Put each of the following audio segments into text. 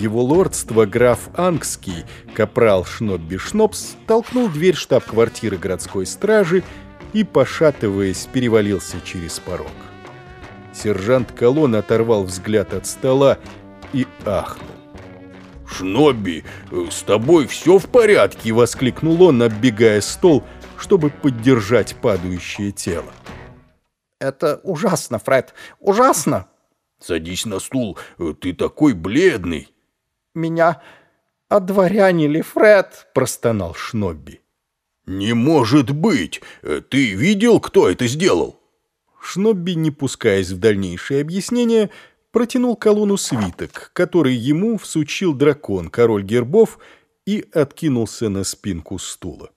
Его лордство граф Ангский, капрал Шнобби Шнопс, толкнул дверь штаб-квартиры городской стражи и, пошатываясь, перевалился через порог. Сержант Колон оторвал взгляд от стола и ахнул. «Шнобби, с тобой все в порядке?» — воскликнул он, оббегая стол, чтобы поддержать падающее тело. «Это ужасно, Фред, ужасно!» «Садись на стул, ты такой бледный!» Меня одворянили, Фред!» — простонал Шнобби. «Не может быть! Ты видел, кто это сделал?» Шнобби, не пускаясь в дальнейшие объяснения, протянул колонну свиток, который ему всучил дракон, король гербов, и откинулся на спинку стула.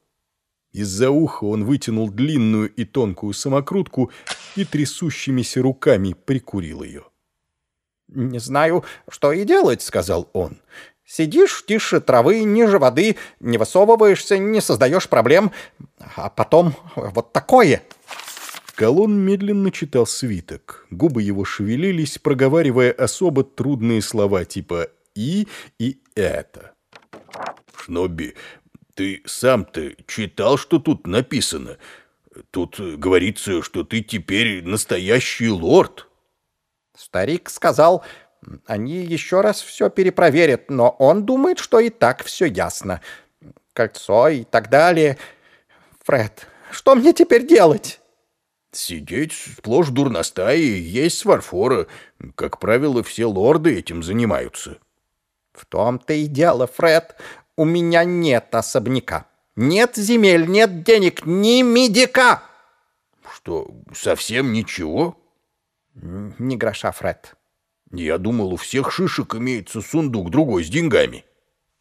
Из-за уха он вытянул длинную и тонкую самокрутку и трясущимися руками прикурил ее. «Не знаю, что и делать», — сказал он. «Сидишь тише травы, ниже воды, не высовываешься, не создаешь проблем, а потом вот такое». Колон медленно читал свиток. Губы его шевелились, проговаривая особо трудные слова типа «и» и «это». «Шнобби, ты сам-то читал, что тут написано? Тут говорится, что ты теперь настоящий лорд». Старик сказал, они еще раз все перепроверят, но он думает, что и так все ясно. Кольцо и так далее. Фред, что мне теперь делать? Сидеть сплошь дурностаи, есть с фарфора. Как правило, все лорды этим занимаются. В том-то и дело, Фред. У меня нет особняка. Нет земель, нет денег, ни медика. Что, совсем ничего? Ни гроша, Фред. Я думал, у всех шишек имеется сундук другой с деньгами.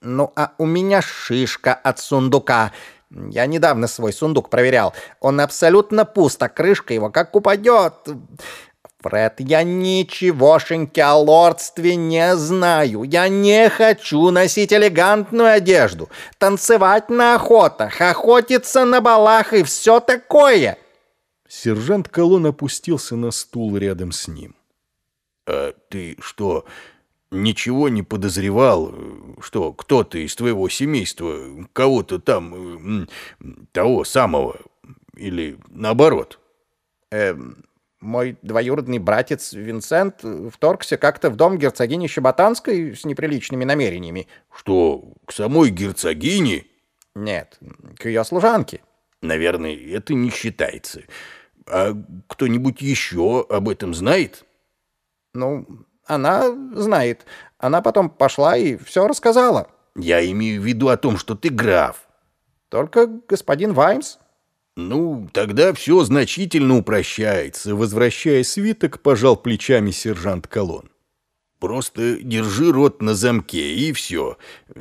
Ну, а у меня шишка от сундука. Я недавно свой сундук проверял. Он абсолютно пуст, а крышка его как упадет. Фред, я ничегошеньки о лордстве не знаю. Я не хочу носить элегантную одежду, танцевать на охотах, охотиться на балах и все такое. Сержант Колон опустился на стул рядом с ним. «А ты что, ничего не подозревал, что кто-то из твоего семейства, кого-то там, того самого, или наоборот?» «Эм, мой двоюродный братец Винсент вторгся как-то в дом герцогини Щеботанской с неприличными намерениями». «Что, к самой герцогине?» «Нет, к ее служанке». «Наверное, это не считается». А кто-нибудь еще об этом знает? Ну, она знает. Она потом пошла и все рассказала. Я имею в виду о том, что ты граф. Только господин Ваймс. Ну, тогда все значительно упрощается. Возвращая свиток, пожал плечами сержант Колон. Просто держи рот на замке, и все.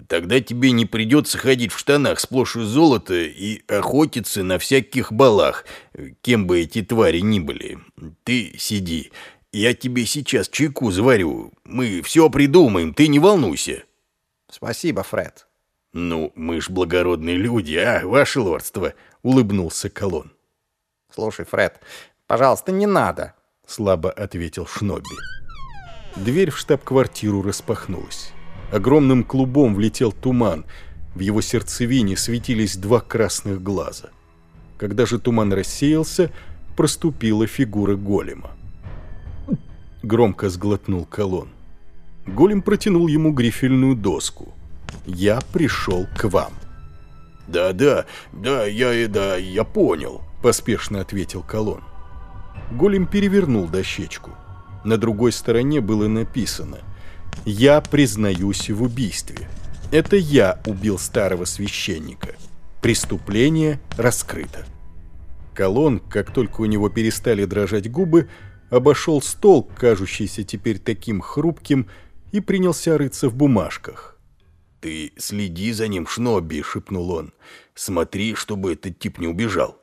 Тогда тебе не придется ходить в штанах сплошь из золота и охотиться на всяких балах, кем бы эти твари ни были. Ты сиди. Я тебе сейчас чайку заварю. Мы все придумаем, ты не волнуйся. Спасибо, Фред. Ну, мы ж благородные люди, а, ваше лордство, улыбнулся Колон. Слушай, Фред, пожалуйста, не надо, слабо ответил Шнобби. Дверь в штаб-квартиру распахнулась. Огромным клубом влетел туман. В его сердцевине светились два красных глаза. Когда же туман рассеялся, проступила фигура голема. Громко сглотнул колонн. Голем протянул ему грифельную доску. «Я пришел к вам». «Да-да, да, я, да, я понял», — поспешно ответил колонн. Голем перевернул дощечку. На другой стороне было написано «Я признаюсь в убийстве. Это я убил старого священника. Преступление раскрыто». Колон, как только у него перестали дрожать губы, обошел стол, кажущийся теперь таким хрупким, и принялся рыться в бумажках. «Ты следи за ним, Шнобби», — шепнул он. «Смотри, чтобы этот тип не убежал».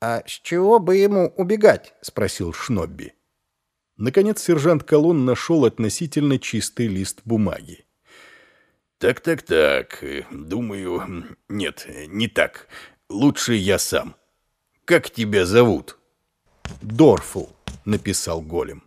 «А с чего бы ему убегать?» — спросил Шнобби. Наконец сержант Колон нашел относительно чистый лист бумаги. «Так-так-так, думаю... Нет, не так. Лучше я сам. Как тебя зовут?» «Дорфул», — написал голем.